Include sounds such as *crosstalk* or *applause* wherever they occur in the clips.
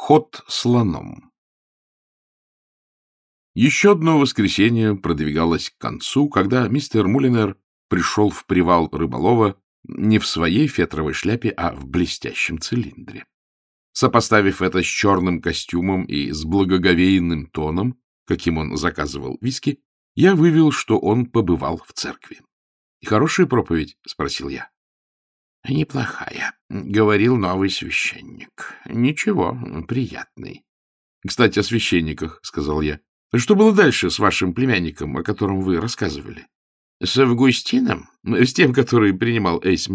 Ход слоном Еще одно воскресенье продвигалось к концу, когда мистер Мулинер пришел в привал рыболова не в своей фетровой шляпе, а в блестящем цилиндре. Сопоставив это с черным костюмом и с благоговейным тоном, каким он заказывал виски, я вывел, что он побывал в церкви. — Хорошая проповедь? — спросил я. — Неплохая, — говорил новый священник. — Ничего, приятный. — Кстати, о священниках, — сказал я. — Что было дальше с вашим племянником, о котором вы рассказывали? — С Августином? С тем, который принимал Эйс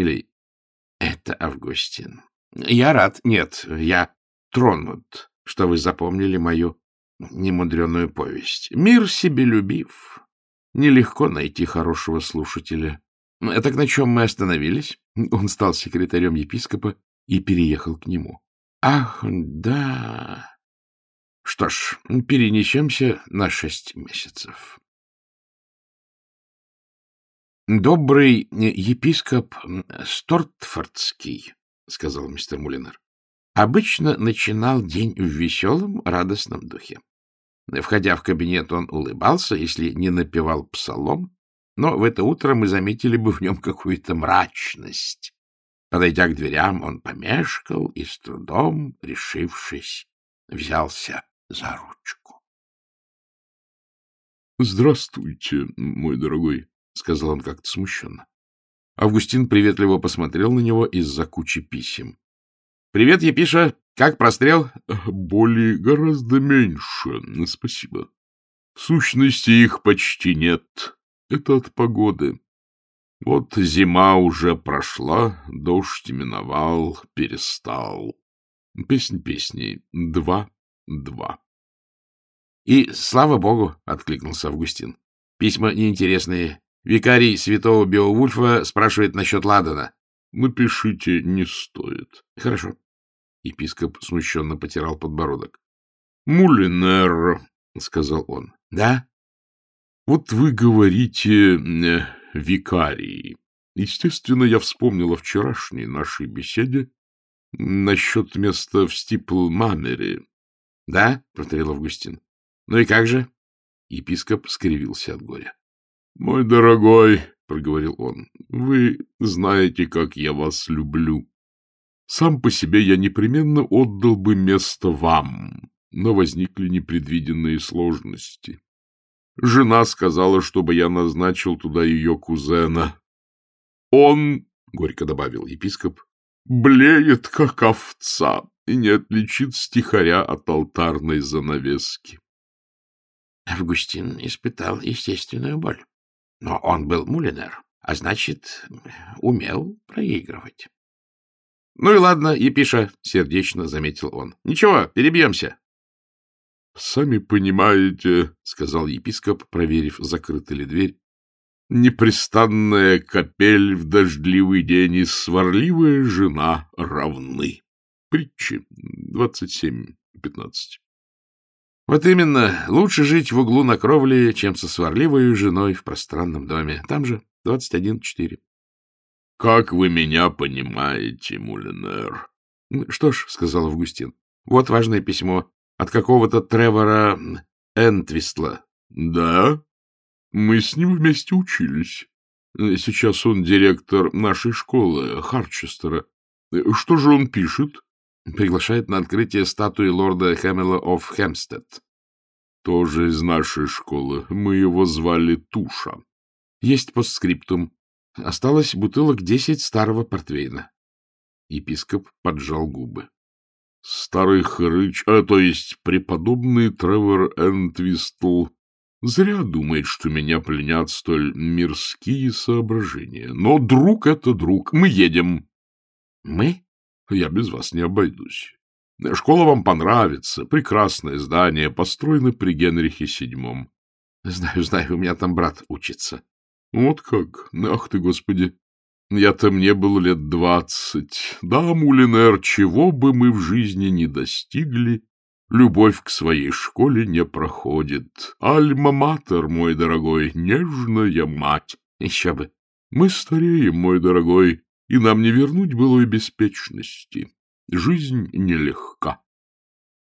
Это Августин. Я рад. Нет, я тронут, что вы запомнили мою немудреную повесть. Мир себелюбив. Нелегко найти хорошего слушателя. Так на чем мы остановились? Он стал секретарем епископа и переехал к нему. Ах, да. Что ж, перенесемся на шесть месяцев. Добрый епископ Стортфордский, — сказал мистер Мулинер, — обычно начинал день в веселом, радостном духе. Входя в кабинет, он улыбался, если не напевал псалом, но в это утро мы заметили бы в нем какую-то мрачность. Подойдя к дверям, он помешкал и с трудом, решившись, взялся за ручку. — Здравствуйте, мой дорогой, — сказал он как-то смущенно. Августин приветливо посмотрел на него из-за кучи писем. — Привет, Епиша! Как прострел? — Боли гораздо меньше, спасибо. В сущности, их почти нет. Это от погоды. Вот зима уже прошла, дождь миновал, перестал. Песнь песней. Два-два. — И слава богу, — откликнулся Августин. — Письма неинтересные. Викарий святого Беовульфа спрашивает насчет Ладана. — Напишите, не стоит. — Хорошо. Епископ смущенно потирал подбородок. — Мулинер, — сказал он. — Да? — Вот вы говорите э, викарий. Естественно, я вспомнил о вчерашней нашей беседе насчет места в Стипл-Мамере. — Да, — повторил Августин. — Ну и как же? Епископ скривился от горя. — Мой дорогой, — проговорил он, — вы знаете, как я вас люблю. Сам по себе я непременно отдал бы место вам, но возникли непредвиденные сложности. Жена сказала, чтобы я назначил туда ее кузена. Он, — горько добавил епископ, — блеет, как овца, и не отличит стихаря от алтарной занавески. Августин испытал естественную боль. Но он был мулинер, а значит, умел проигрывать. — Ну и ладно, Епиша, — сердечно заметил он. — Ничего, перебьемся. — Сами понимаете, — сказал епископ, проверив, закрыта ли дверь, — непрестанная капель в дождливый день и сварливая жена равны. Притчи двадцать семь пятнадцать. Вот именно. Лучше жить в углу на кровле, чем со сварливой женой в пространном доме. Там же 21.4. — Как вы меня понимаете, Мулинер? — Что ж, — сказал Августин, — вот важное письмо от какого-то Тревора Энтвистла. — Да? Мы с ним вместе учились. Сейчас он директор нашей школы, Харчестера. Что же он пишет? Приглашает на открытие статуи лорда Хэмилла оф Хэмстед. Тоже из нашей школы. Мы его звали Туша. Есть постскриптум. Осталось бутылок десять старого портвейна. Епископ поджал губы. Старый хрыч, а то есть преподобный Тревор Энтвистл, зря думает, что меня пленят столь мирские соображения. Но друг — это друг. Мы едем. — Мы? Я без вас не обойдусь. Школа вам понравится. Прекрасное здание, построено при Генрихе VII. Знаю, знаю, у меня там брат учится. Вот как? Ах ты, господи! Я-то мне было лет двадцать. Да, Мулинер, чего бы мы в жизни не достигли, любовь к своей школе не проходит. Альма-матер, мой дорогой, нежная мать. Еще бы. Мы стареем, мой дорогой, и нам не вернуть былой беспечности. Жизнь нелегка.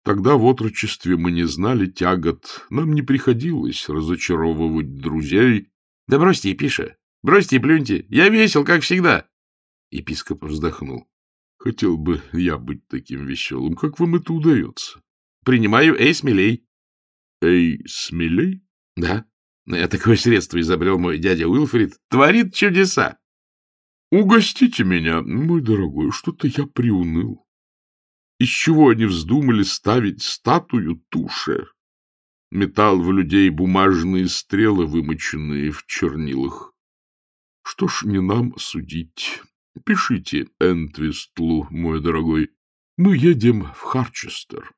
Тогда в отрочестве мы не знали тягот, нам не приходилось разочаровывать друзей. — Да бросьте, Епиша, бросьте и плюньте, я весел, как всегда. Епископ вздохнул. — Хотел бы я быть таким веселым. Как вам это удается? — Принимаю эй смелей. — Эй смелей? — Да. Я такое средство изобрел мой дядя Уилфрид. Творит чудеса. — Угостите меня, мой дорогой, что-то я приуныл. Из чего они вздумали ставить статую туше? Металл в людей бумажные стрелы, вымоченные в чернилах. Что ж, не нам судить. Пишите Энтвистлу, мой дорогой. Мы едем в Харчестер.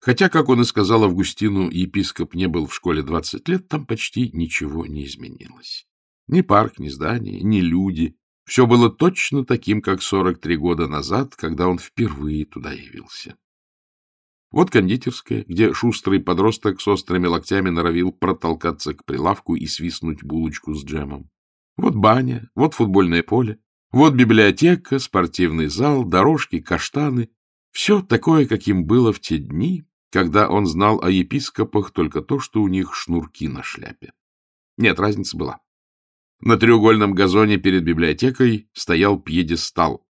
Хотя, как он и сказал Августину, епископ не был в школе двадцать лет, там почти ничего не изменилось. Ни парк, ни здания, ни люди. Все было точно таким, как сорок три года назад, когда он впервые туда явился. Вот кондитерская, где шустрый подросток с острыми локтями норовил протолкаться к прилавку и свистнуть булочку с джемом. Вот баня, вот футбольное поле, вот библиотека, спортивный зал, дорожки, каштаны. Все такое, каким было в те дни, когда он знал о епископах только то, что у них шнурки на шляпе. Нет, разница была. На треугольном газоне перед библиотекой стоял пьедестал,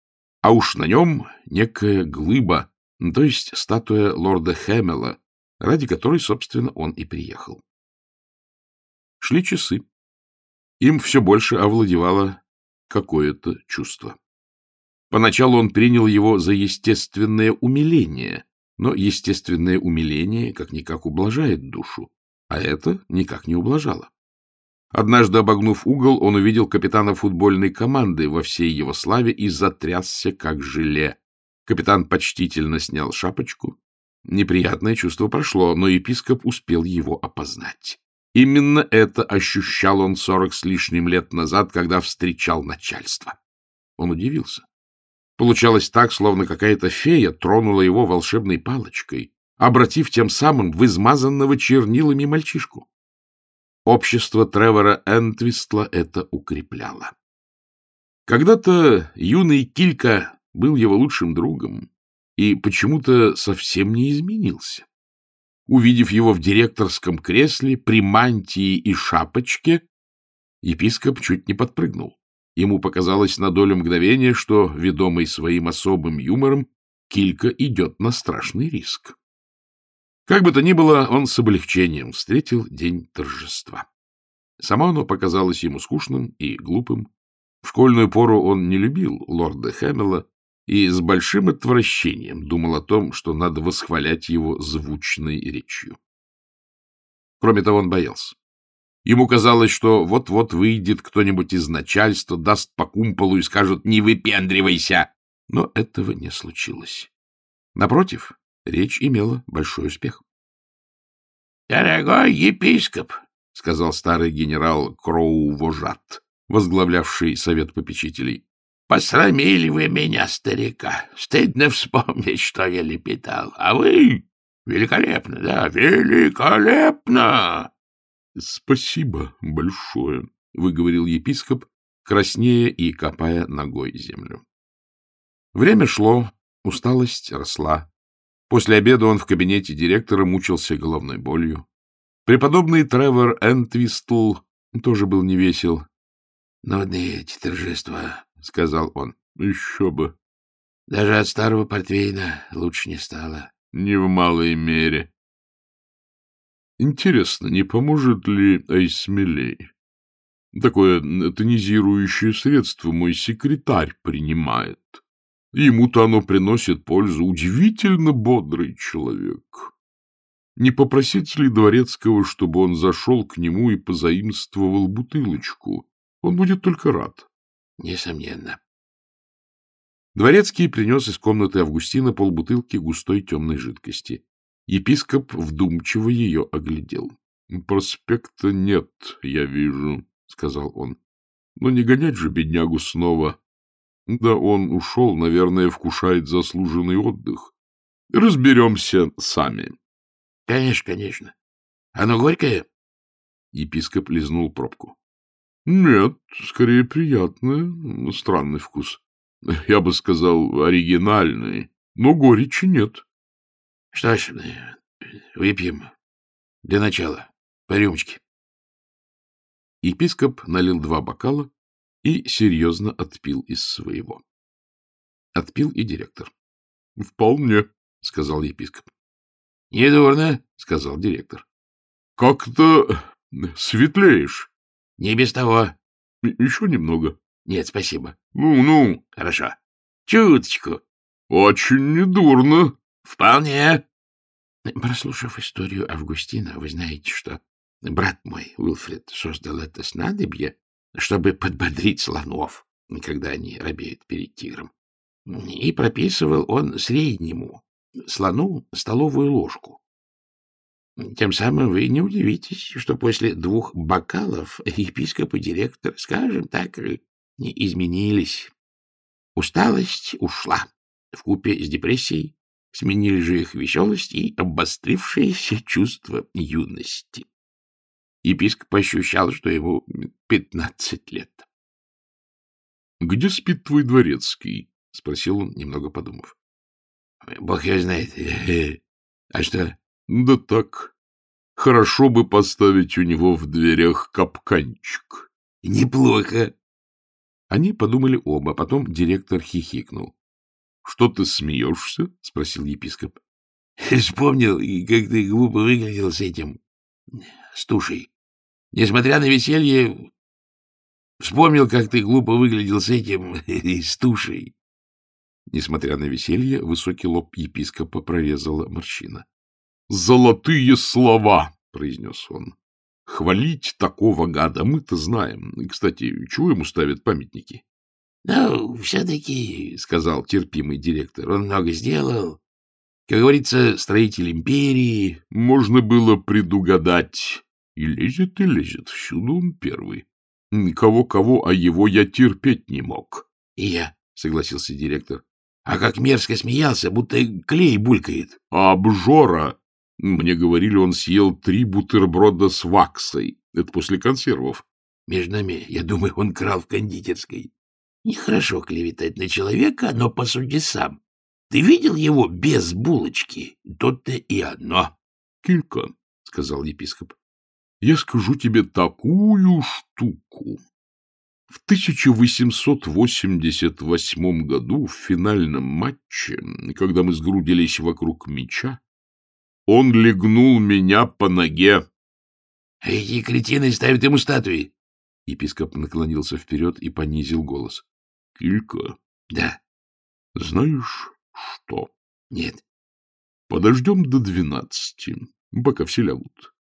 а уж на нем некая глыба, то есть статуя лорда Хэмела, ради которой, собственно, он и приехал. Шли часы. Им все больше овладевало какое-то чувство. Поначалу он принял его за естественное умиление, но естественное умиление как-никак ублажает душу, а это никак не ублажало. Однажды, обогнув угол, он увидел капитана футбольной команды во всей его славе и затрясся, как желе. Капитан почтительно снял шапочку. Неприятное чувство прошло, но епископ успел его опознать. Именно это ощущал он сорок с лишним лет назад, когда встречал начальство. Он удивился. Получалось так, словно какая-то фея тронула его волшебной палочкой, обратив тем самым в измазанного чернилами мальчишку. Общество Тревора Энтвистла это укрепляло. Когда-то юный Килька был его лучшим другом и почему-то совсем не изменился. Увидев его в директорском кресле при мантии и шапочке, епископ чуть не подпрыгнул. Ему показалось на долю мгновения, что, ведомый своим особым юмором, Килька идет на страшный риск. Как бы то ни было, он с облегчением встретил день торжества. Само оно показалось ему скучным и глупым. В школьную пору он не любил лорда Хэмилла и с большим отвращением думал о том, что надо восхвалять его звучной речью. Кроме того, он боялся. Ему казалось, что вот-вот выйдет кто-нибудь из начальства, даст по кумполу и скажет «не выпендривайся!» Но этого не случилось. Напротив, речь имела большой успех. — Дорогой епископ, — сказал старый генерал Кроу-Вожат, возглавлявший совет попечителей, — посрамили вы меня, старика. Стыдно вспомнить, что я лепетал. А вы великолепно, да, великолепно! — Спасибо большое, — выговорил епископ, краснея и копая ногой землю. Время шло, усталость росла. После обеда он в кабинете директора мучился головной болью. Преподобный Тревор Энтвистл тоже был невесел. — Нудные эти торжества, — сказал он. — Еще бы. Даже от старого портвейна лучше не стало. — Не в малой мере. Интересно, не поможет ли Айсмелей? Такое тонизирующее средство мой секретарь принимает. Ему-то оно приносит пользу. Удивительно бодрый человек. Не попросить ли Дворецкого, чтобы он зашел к нему и позаимствовал бутылочку? Он будет только рад. Несомненно. Дворецкий принес из комнаты Августина полбутылки густой темной жидкости. Епископ вдумчиво ее оглядел. — Проспекта нет, я вижу, — сказал он. — Но не гонять же беднягу снова. Да он ушел, наверное, вкушает заслуженный отдых. Разберемся сами. — Конечно, конечно. Оно горькое? Епископ лизнул пробку. — Нет, скорее приятное, странный вкус. Я бы сказал, оригинальный. но горечи нет. — Что ж, выпьем для начала по рюмочке. Епископ налил два бокала и серьезно отпил из своего. Отпил и директор. — Вполне, — сказал епископ. — Недурно, — сказал директор. — Как-то светлеешь. — Не без того. — Еще немного. — Нет, спасибо. — Ну, ну. — Хорошо. Чуточку. — Очень недурно. — Вполне. Прослушав историю Августина, вы знаете, что брат мой, Уилфред, создал это снадобье, чтобы подбодрить слонов, когда они робеют перед тигром. И прописывал он среднему слону столовую ложку. Тем самым вы не удивитесь, что после двух бокалов епископ и директор, скажем так, не изменились. Усталость ушла вкупе с депрессией, сменили же их веселость и обострившееся чувство юности. Епископ ощущал, что ему пятнадцать лет. — Где спит твой дворецкий? — спросил он, немного подумав. — Бог его знает. *laughs* А что? — Да так. Хорошо бы поставить у него в дверях капканчик. — Неплохо. Они подумали оба, потом директор хихикнул. — Что ты смеешься? — спросил епископ. *laughs* — Вспомнил, как ты глупо выглядел с этим, с тушей. Несмотря на веселье, вспомнил, как ты глупо выглядел с этим, *laughs* с тушей. Несмотря на веселье, высокий лоб епископа прорезала морщина. — Золотые слова! — произнес он. — Хвалить такого гада мы-то знаем. Кстати, чего ему ставят памятники? — Ну, все-таки, — сказал терпимый директор, — он много сделал. Как говорится, строитель империи. Можно было предугадать. И лезет, и лезет. Всюду он первый. Кого-кого, а его я терпеть не мог. — И я, — согласился директор. — А как мерзко смеялся, будто клей булькает. — А обжора! Мне говорили, он съел три бутерброда с ваксой. Это после консервов. Между нами, я думаю, он крал в кондитерской. Нехорошо клеветать на человека, но по сути сам. Ты видел его без булочки? Тут-то и одно. — Килька, — сказал епископ, — я скажу тебе такую штуку. В 1888 году в финальном матче, когда мы сгрудились вокруг мяча, он легнул меня по ноге. — Эти кретины ставят ему статуи. Епископ наклонился вперед и понизил голос. — Килька. — Да. — Знаешь что? — Нет. — Подождем до двенадцати, пока все лягут.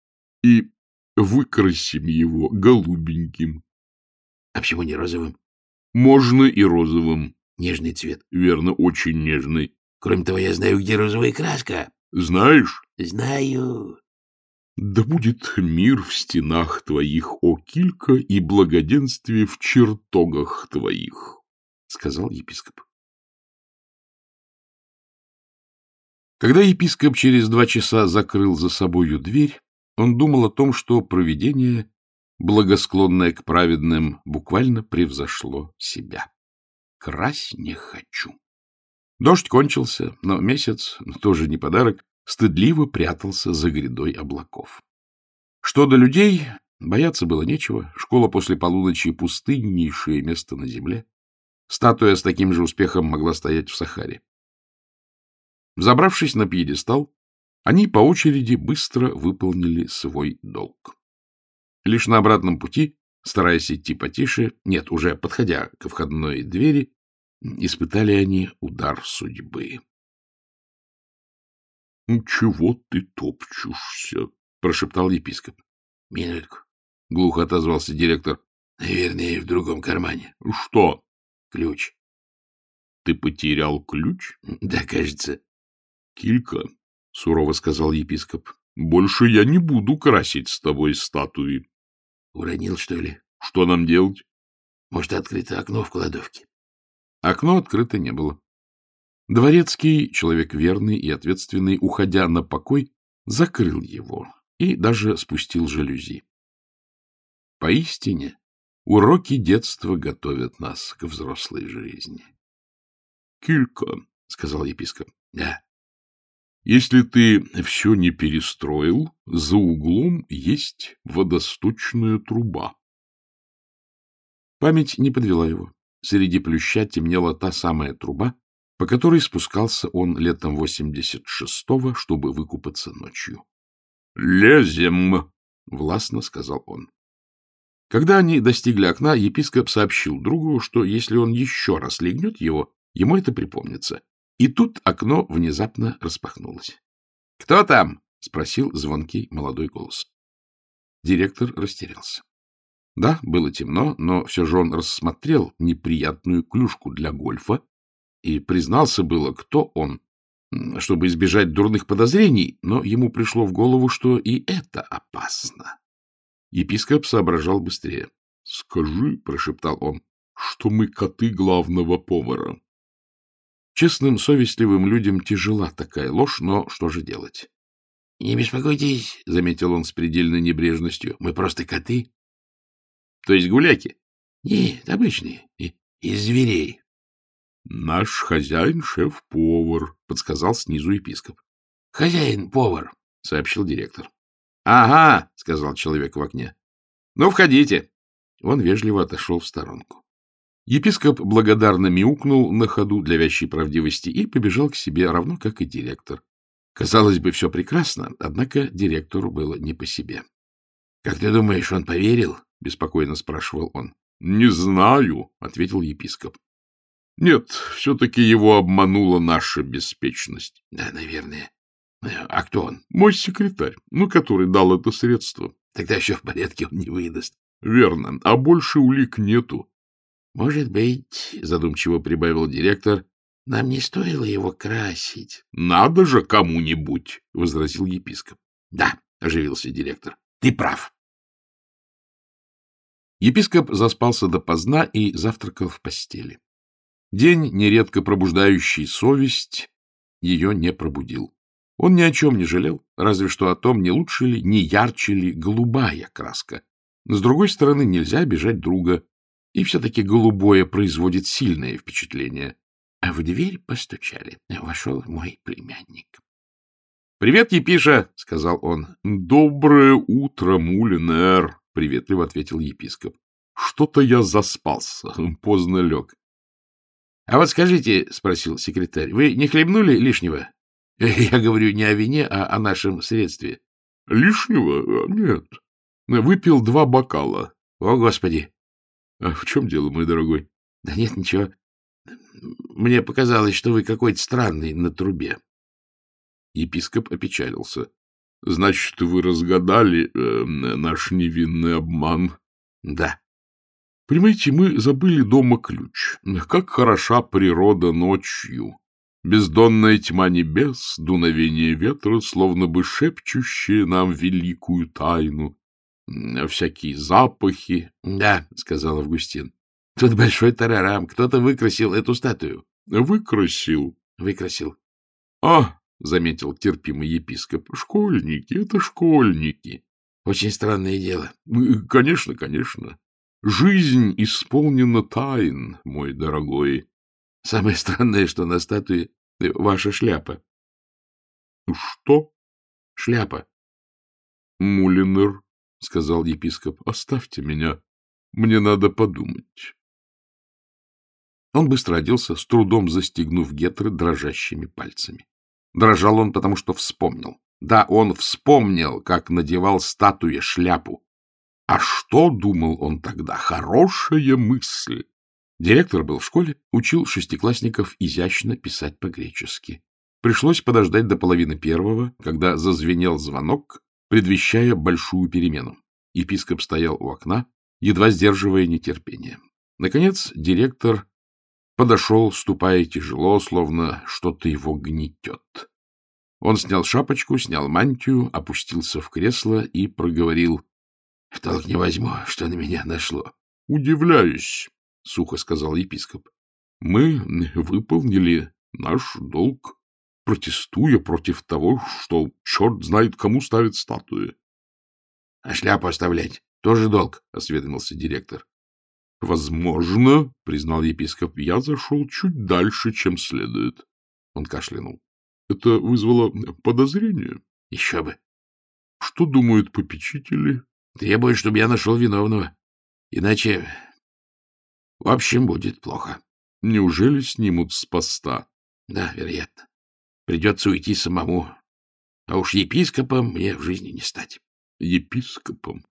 И выкрасим его голубеньким. — А почему не розовым? — Можно и розовым. — Нежный цвет. — Верно, очень нежный. — Кроме того, я знаю, где розовая краска. — Знаешь? — Знаю. — Да будет мир в стенах твоих, о Килька, и благоденствие в чертогах твоих, — сказал епископ. Когда епископ через два часа закрыл за собою дверь, он думал о том, что провидение, благосклонное к праведным, буквально превзошло себя. Крась не хочу. Дождь кончился, но месяц, тоже не подарок, стыдливо прятался за грядой облаков. Что до людей, бояться было нечего. Школа после полуночи — пустыннейшее место на земле. Статуя с таким же успехом могла стоять в Сахаре. Забравшись на пьедестал, они по очереди быстро выполнили свой долг. Лишь на обратном пути, стараясь идти потише, нет, уже подходя к входной двери, испытали они удар судьбы. — Чего ты топчешься? — прошептал епископ. — Минутку. — глухо отозвался директор. — Наверное, в другом кармане. — Что? — Ключ. — Ты потерял ключ? — Да, кажется. — Килька, — сурово сказал епископ, — больше я не буду красить с тобой статуи. — Уронил, что ли? — Что нам делать? — Может, открыто окно в кладовке? Окно открыто не было. Дворецкий, человек верный и ответственный, уходя на покой, закрыл его и даже спустил жалюзи. Поистине, уроки детства готовят нас к взрослой жизни. — Килька, — сказал епископ, — Да. — Если ты все не перестроил, за углом есть водосточная труба. Память не подвела его. Среди плюща темнела та самая труба, по которой спускался он летом 86-го, чтобы выкупаться ночью. — Лезем! — властно сказал он. Когда они достигли окна, епископ сообщил другу, что если он еще раз легнет его, ему это припомнится. И тут окно внезапно распахнулось. — Кто там? — спросил звонкий молодой голос. Директор растерялся. Да, было темно, но все же он рассмотрел неприятную клюшку для гольфа и признался было, кто он, чтобы избежать дурных подозрений, но ему пришло в голову, что и это опасно. Епископ соображал быстрее. — Скажи, — прошептал он, — что мы коты главного повара. Честным, совестливым людям тяжела такая ложь, но что же делать? — Не беспокойтесь, — заметил он с предельной небрежностью, — мы просто коты. — То есть гуляки? — Нет, обычные, и, из зверей. — Наш хозяин — шеф-повар, — подсказал снизу епископ. — Хозяин-повар, — сообщил директор. Ага, — сказал человек в окне. — Ну, входите. Он вежливо отошел в сторонку. Епископ благодарно мяукнул на ходу для вящей правдивости и побежал к себе, равно как и директор. Казалось бы, все прекрасно, однако директору было не по себе. — Как ты думаешь, он поверил? — беспокойно спрашивал он. — Не знаю, — ответил епископ. — Нет, все-таки его обманула наша беспечность. — Да, наверное. А кто он? Мой секретарь, ну, который дал это средство. Тогда все в порядке, он не выдаст. Верно, а больше улик нету. Может быть, задумчиво прибавил директор, нам не стоило его красить. Надо же кому-нибудь, возразил епископ. Да, оживился директор. Ты прав. Епископ заспался допоздна и завтракал в постели. День, нередко пробуждающий совесть, ее не пробудил. Он ни о чем не жалел, разве что о том, не лучше ли, не ярче ли голубая краска. С другой стороны, нельзя обижать друга, и все-таки голубое производит сильное впечатление. А в дверь постучали. Вошел мой племянник. — Привет, Епиша, — сказал он. — Доброе утро, Мулинер, — приветливо ответил епископ. — Что-то я заспался, *laughs* поздно лег. — А вот скажите, — спросил секретарь, — вы не хлебнули лишнего? *laughs* Я говорю не о вине, а о нашем средстве. — Лишнего? Нет. Выпил два бокала. — О, Господи! — А в чем дело, мой дорогой? — Да нет, ничего. Мне показалось, что вы какой-то странный на трубе. Епископ опечалился. — Значит, вы разгадали э, наш невинный обман? — Да. — Понимаете, мы забыли дома ключ. Как хороша природа ночью. Бездонная тьма небес, дуновение ветра, словно бы шепчущие нам великую тайну. Всякие запахи. — Да, — сказал Августин. — Тут большой тарарам. Кто-то выкрасил эту статую. — Выкрасил? — Выкрасил. — А, — заметил терпимый епископ, — школьники, это школьники. — Очень странное дело. — Конечно, конечно. Жизнь исполнена тайн, мой дорогой. Самое странное, что на статуе ваша шляпа. — Что? — Шляпа. — Мулинер, — сказал епископ, — оставьте меня. Мне надо подумать. Он быстро оделся, с трудом застегнув гетры дрожащими пальцами. Дрожал он, потому что вспомнил. Да, он вспомнил, как надевал статуе шляпу. А что, думал он тогда, хорошая мысль. Директор был в школе, учил шестиклассников изящно писать по-гречески. Пришлось подождать до половины первого, когда зазвенел звонок, предвещая большую перемену. Епископ стоял у окна, едва сдерживая нетерпение. Наконец директор подошел, ступая тяжело, словно что-то его гнетет. Он снял шапочку, снял мантию, опустился в кресло и проговорил. — В толк не возьму, что на меня нашло. — Удивляюсь, — сухо сказал епископ. — Мы выполнили наш долг, протестуя против того, что черт знает кому ставит статуи. — А шляпу оставлять тоже долг, — осведомился директор. — Возможно, — признал епископ, — я зашел чуть дальше, чем следует. Он кашлянул. Это вызвало подозрение? Еще бы. Что думают попечители? Требуют, чтобы я нашел виновного. Иначе... В общем, будет плохо. Неужели снимут с поста? Да, вероятно. Придется уйти самому. А уж епископом мне в жизни не стать. Епископом?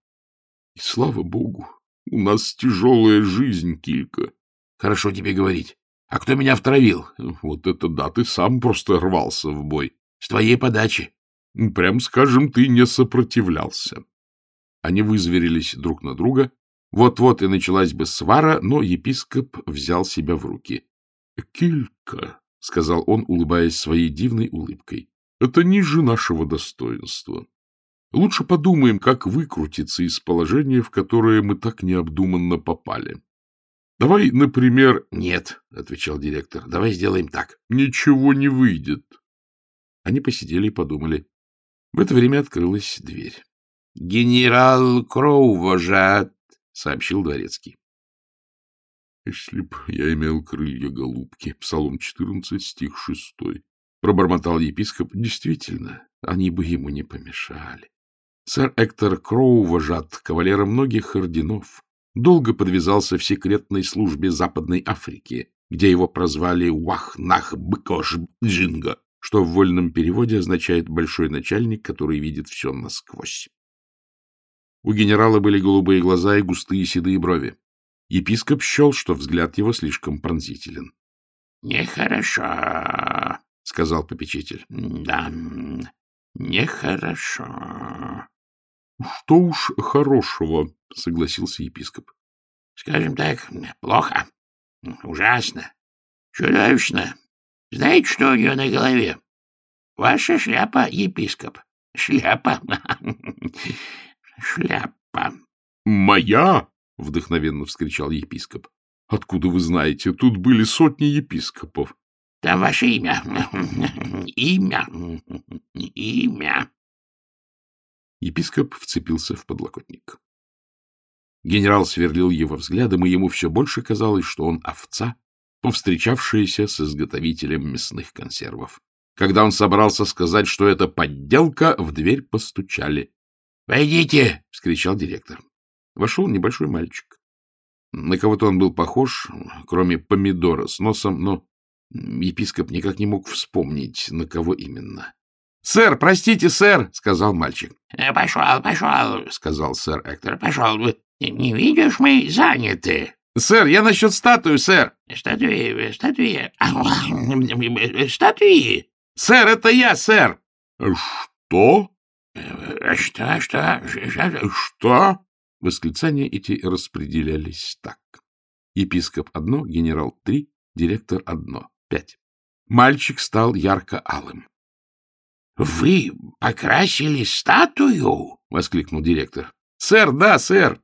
И слава богу, у нас тяжелая жизнь, Килька. Хорошо тебе говорить. А кто меня втравил? Вот это да, ты сам просто рвался в бой. С твоей подачи. Прям скажем, ты не сопротивлялся. Они вызверились друг на друга. Вот-вот и началась бы свара, но епископ взял себя в руки. — Килька, — сказал он, улыбаясь своей дивной улыбкой, — это ниже нашего достоинства. Лучше подумаем, как выкрутиться из положения, в которое мы так необдуманно попали. Давай, например... — Нет, — отвечал директор, — давай сделаем так. — Ничего не выйдет. Они посидели и подумали. В это время открылась дверь. — Генерал Кроу вожат, — сообщил дворецкий. — Если б я имел крылья голубки, Псалом 14, стих 6, — пробормотал епископ, — действительно, они бы ему не помешали. Сэр Эктор Кроу вожат, кавалера многих орденов, долго подвязался в секретной службе Западной Африки, где его прозвали Уах-Нах-Быкош-Джинга, что в вольном переводе означает «большой начальник, который видит все насквозь». У генерала были голубые глаза и густые седые брови. Епископ счел, что взгляд его слишком пронзителен. — Нехорошо, — сказал попечитель. — Да, нехорошо. — Что уж хорошего, — согласился епископ. — Скажем так, плохо, ужасно, чудовищно. Знаете, что у нее на голове? Ваша шляпа, епископ. Шляпа. Шляпа. — Моя? — вдохновенно вскричал епископ. — Откуда вы знаете? Тут были сотни епископов. — Там ваше имя. Имя. Имя. Епископ вцепился в подлокотник. Генерал сверлил его взглядом, и ему все больше казалось, что он овца, повстречавшаяся с изготовителем мясных консервов. Когда он собрался сказать, что это подделка, в дверь постучали. — Войдите! — вскричал директор. Вошел небольшой мальчик. На кого-то он был похож, кроме помидора с носом, но епископ никак не мог вспомнить, на кого именно. — Сэр, простите, сэр, — сказал мальчик. — Пошел, пошел, — сказал сэр Эктор. — Пошел. Не видишь, мы заняты. — Сэр, я насчет статуи, сэр. — Статуи, статуи, статуи. — Сэр, это я, сэр. — Что? — Что, что, что? Восклицания эти распределялись так. Епископ — одно, генерал — три, директор — одно, пять. Мальчик стал ярко-алым. — Вы покрасили статую? — воскликнул директор. — Сэр, да, сэр.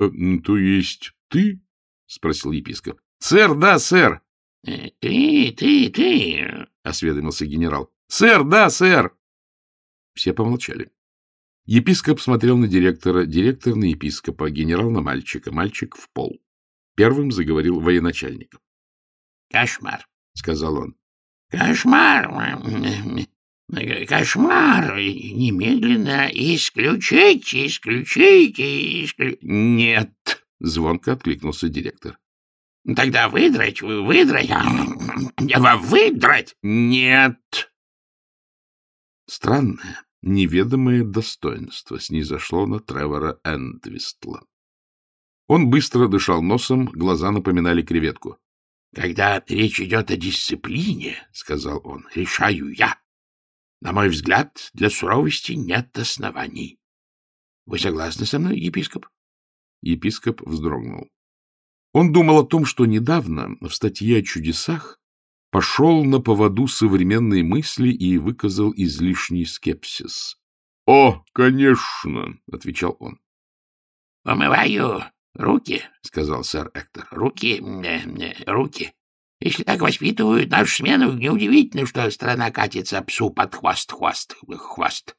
Э, — То есть ты? — спросил епископ. — Сэр, да, сэр. Э, — Ты, ты, ты, — осведомился генерал. — Сэр, да, сэр. Все помолчали. Епископ смотрел на директора, директор на епископа, генерал на мальчика, мальчик в пол. Первым заговорил военачальник. — Кошмар, — сказал он. — Кошмар. Кошмар! Немедленно исключить, исключить, исключить. Нет, звонко откликнулся директор. Тогда выдрать, выдрать, выдрать. Нет. Странное, неведомое достоинство снизошло на Тревора Эндвистла. Он быстро дышал носом, глаза напоминали креветку. — Когда речь идет о дисциплине, — сказал он, — решаю я. На мой взгляд, для суровости нет оснований. Вы согласны со мной, епископ? Епископ вздрогнул. Он думал о том, что недавно в статье о чудесах пошел на поводу современной мысли и выказал излишний скепсис. — О, конечно, — отвечал он. — Помываю руки, — сказал сэр Эктор. — Руки, э, руки. Если так воспитывают нашу смену, неудивительно, что страна катится псу под хвост, хвост, хвост.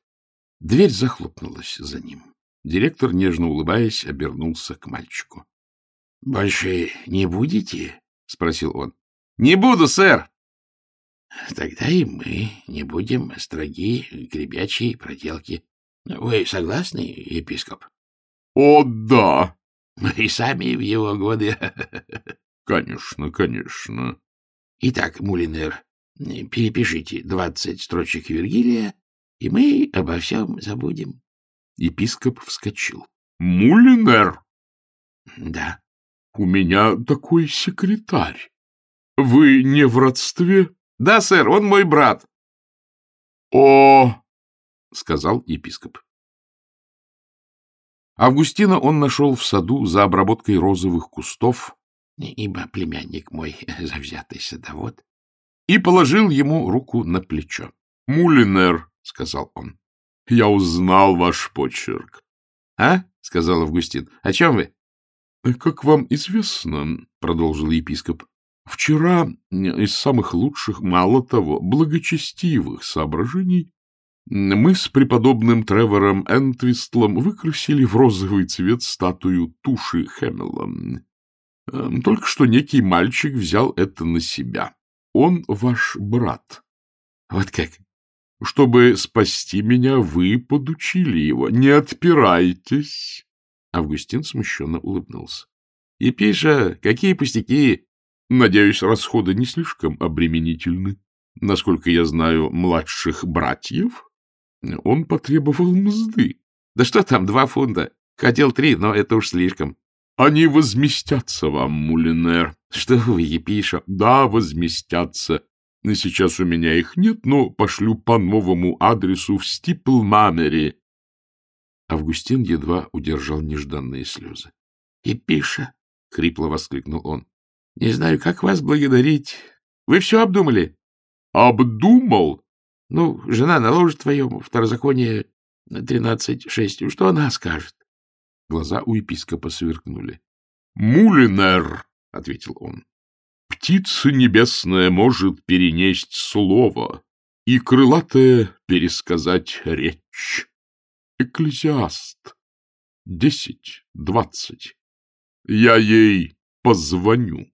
Дверь захлопнулась за ним. Директор, нежно улыбаясь, обернулся к мальчику. — Больше не будете? — спросил он. — Не буду, сэр. — Тогда и мы не будем строги гребячей проделки. Вы согласны, епископ? — О, да! Мы и сами в его годы. *laughs* — Конечно, конечно. — Итак, Мулинер, перепишите двадцать строчек Вергилия, и мы обо всем забудем. Епископ вскочил. — Мулинер? — Да. — У меня такой секретарь. Вы не в родстве? — Да, сэр, он мой брат. — О! — сказал епископ. Августина он нашел в саду за обработкой розовых кустов, ибо племянник мой *laughs* завзятый садовод, и положил ему руку на плечо. — Мулинер, — сказал он, — я узнал ваш почерк. — А? — сказал Августин. — О чем вы? — Как вам известно, — продолжил епископ, — вчера из самых лучших, мало того, благочестивых соображений мы с преподобным Тревором Энтвистлом выкрасили в розовый цвет статую туши Хэмилла. Эм, только что некий мальчик взял это на себя. Он ваш брат. Вот как? Чтобы спасти меня, вы подучили его. Не отпирайтесь. Августин смущенно улыбнулся. — Епиша, какие пустяки! Надеюсь, расходы не слишком обременительны. Насколько я знаю младших братьев, он потребовал мзды. Да что там, два фунта. Хотел три, но это уж слишком. Они возместятся вам, Мулинер. Что вы, Епиша? Да, возместятся. Сейчас у меня их нет, но пошлю по новому адресу в Стиплмамере. Августин едва удержал нежданные слезы. — Епиша! — хрипло воскликнул он. — Не знаю, как вас благодарить. Вы все обдумали? — Обдумал? Ну, жена наложит твоему второзаконие тринадцать шесть. Что она скажет? Глаза у епископа сверкнули. — Мулинер, — ответил он, — птица небесная может перенесть слово, и крылатая пересказать речь. Экклезиаст. Десять, двадцать. Я ей позвоню.